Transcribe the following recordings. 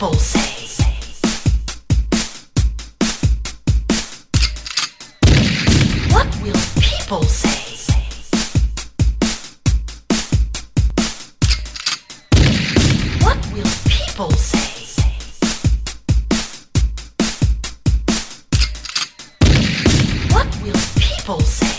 people say? What will people say? What will people say? What will people say?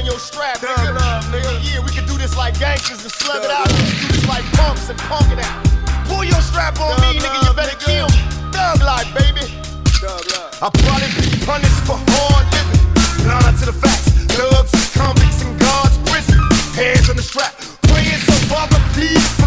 in your strap, Dumb nigga. Nigga. Yeah, we can do this like gangsters and slug Dumb it out. We can do this like punks and punk it out. Pull your strap on Dumb me, nigga. You better nigga. kill. Thug life, baby. I probably be punished for hard living. Blind to the facts. Thugs, convicts, and God's prison. Hands on the strap. Praying so Father, please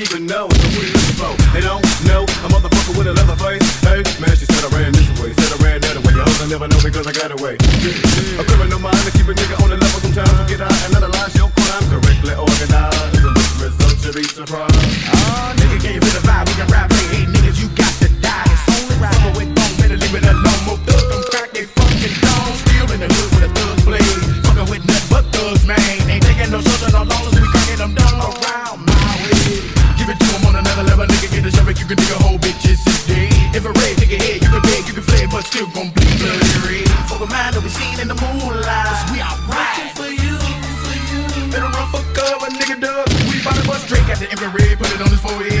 even know who it is for. They don't know a motherfucker with a leather face. Hey, man, she said I ran this way, said I ran that way. Your husband never know because I got away. A criminal mind to keep a nigga on the level. Sometimes I get out and analyze your crime correctly organized. The result should be surprised. shine, to be seen in the moonlight. We are right. for you. Better run for cover, nigga, dub. We bout to bust Drake at the infrared, put it on his forehead.